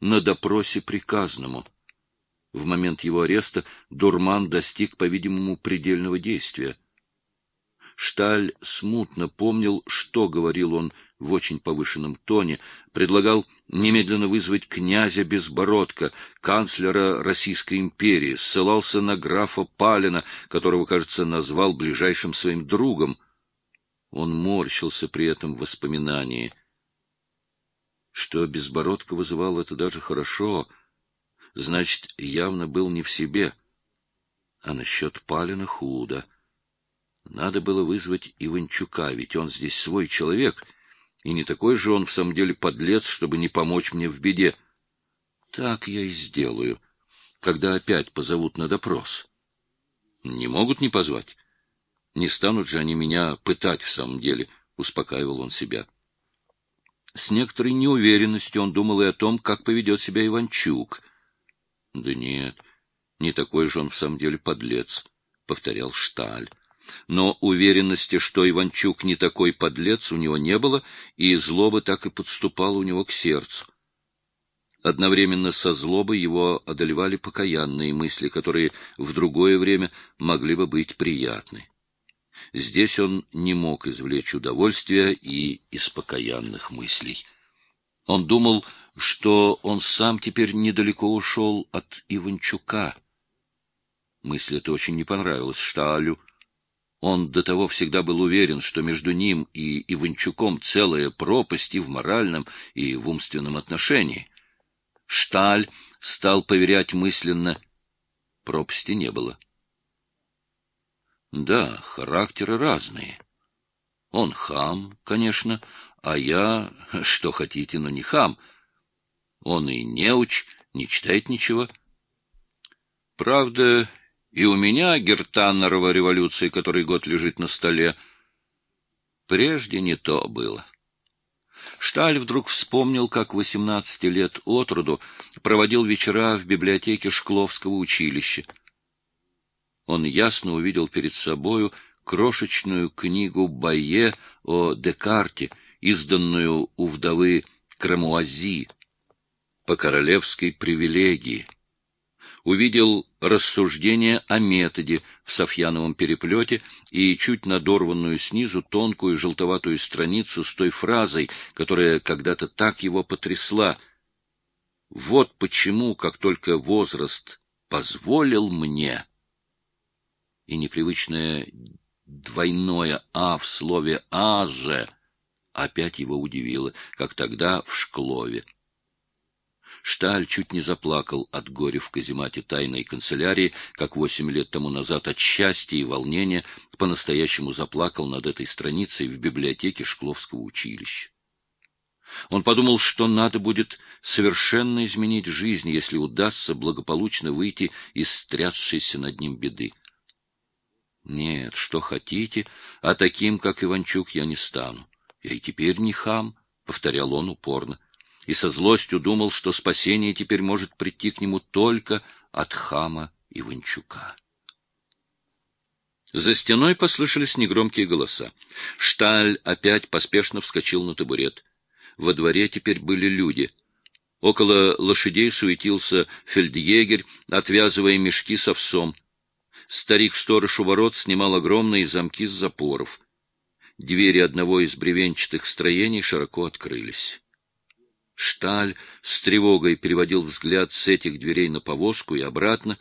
на допросе приказному. В момент его ареста дурман достиг, по-видимому, предельного действия. Шталь смутно помнил, что говорил он в очень повышенном тоне, предлагал немедленно вызвать князя Безбородка, канцлера Российской империи, ссылался на графа Палина, которого, кажется, назвал ближайшим своим другом. Он морщился при этом воспоминании. Что Безбородка вызывал, это даже хорошо. Значит, явно был не в себе. А насчет Палина худо. Надо было вызвать Иванчука, ведь он здесь свой человек, и не такой же он в самом деле подлец, чтобы не помочь мне в беде. Так я и сделаю, когда опять позовут на допрос. Не могут не позвать. Не станут же они меня пытать в самом деле, успокаивал он себя. С некоторой неуверенностью он думал и о том, как поведет себя Иванчук. Да нет, не такой же он в самом деле подлец, повторял Шталь но уверенности, что Иванчук не такой подлец, у него не было, и злоба так и подступала у него к сердцу. Одновременно со злобой его одолевали покаянные мысли, которые в другое время могли бы быть приятны. Здесь он не мог извлечь удовольствия и из покаянных мыслей. Он думал, что он сам теперь недалеко ушел от Иванчука. Мысль эта очень не понравилась Шталю. Он до того всегда был уверен, что между ним и Иванчуком целая пропасть и в моральном, и в умственном отношении. Шталь стал поверять мысленно. Пропасти не было. Да, характеры разные. Он хам, конечно, а я, что хотите, но не хам. Он и неуч, не читает ничего. Правда, и у меня Гертаннерова революция, который год лежит на столе. Прежде не то было. Шталь вдруг вспомнил, как восемнадцати лет от роду проводил вечера в библиотеке Шкловского училища. Он ясно увидел перед собою крошечную книгу Байе о Декарте, изданную у вдовы Крамуази по королевской привилегии увидел рассуждение о методе в Софьяновом переплете и чуть надорванную снизу тонкую желтоватую страницу с той фразой, которая когда-то так его потрясла. «Вот почему, как только возраст позволил мне...» И непривычное двойное «а» в слове «а» же опять его удивило, как тогда в Шклове. Шталь чуть не заплакал от горя в каземате тайной канцелярии, как восемь лет тому назад от счастья и волнения по-настоящему заплакал над этой страницей в библиотеке Шкловского училища. Он подумал, что надо будет совершенно изменить жизнь, если удастся благополучно выйти из стрясшейся над ним беды. Нет, что хотите, а таким, как Иванчук, я не стану. Я и теперь не хам, — повторял он упорно и со злостью думал, что спасение теперь может прийти к нему только от хама Иванчука. За стеной послышались негромкие голоса. Шталь опять поспешно вскочил на табурет. Во дворе теперь были люди. Около лошадей суетился фельдъегерь, отвязывая мешки с овсом. Старик-сторож у ворот снимал огромные замки с запоров. Двери одного из бревенчатых строений широко открылись. Шталь с тревогой переводил взгляд с этих дверей на повозку и обратно.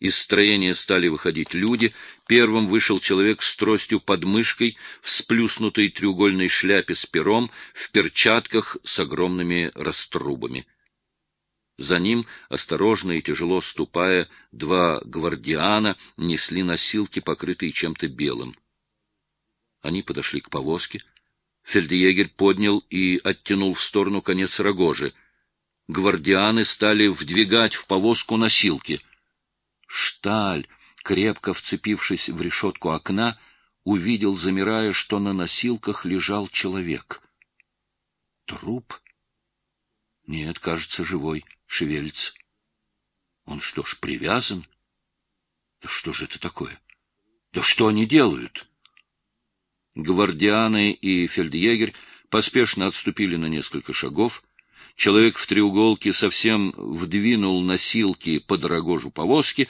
Из строения стали выходить люди. Первым вышел человек с тростью под мышкой, в сплюснутой треугольной шляпе с пером, в перчатках с огромными раструбами. За ним, осторожно и тяжело ступая, два гвардиана несли носилки, покрытые чем-то белым. Они подошли к повозке. Фельдъегерь поднял и оттянул в сторону конец рогожи. Гвардианы стали вдвигать в повозку носилки. Шталь, крепко вцепившись в решетку окна, увидел, замирая, что на носилках лежал человек. Труп? Нет, кажется, живой, шевелится. Он что ж, привязан? Да что же это такое? Да что они делают? — Гвардианы и фельдъегерь поспешно отступили на несколько шагов. Человек в треуголке совсем вдвинул носилки под рогожу повозки,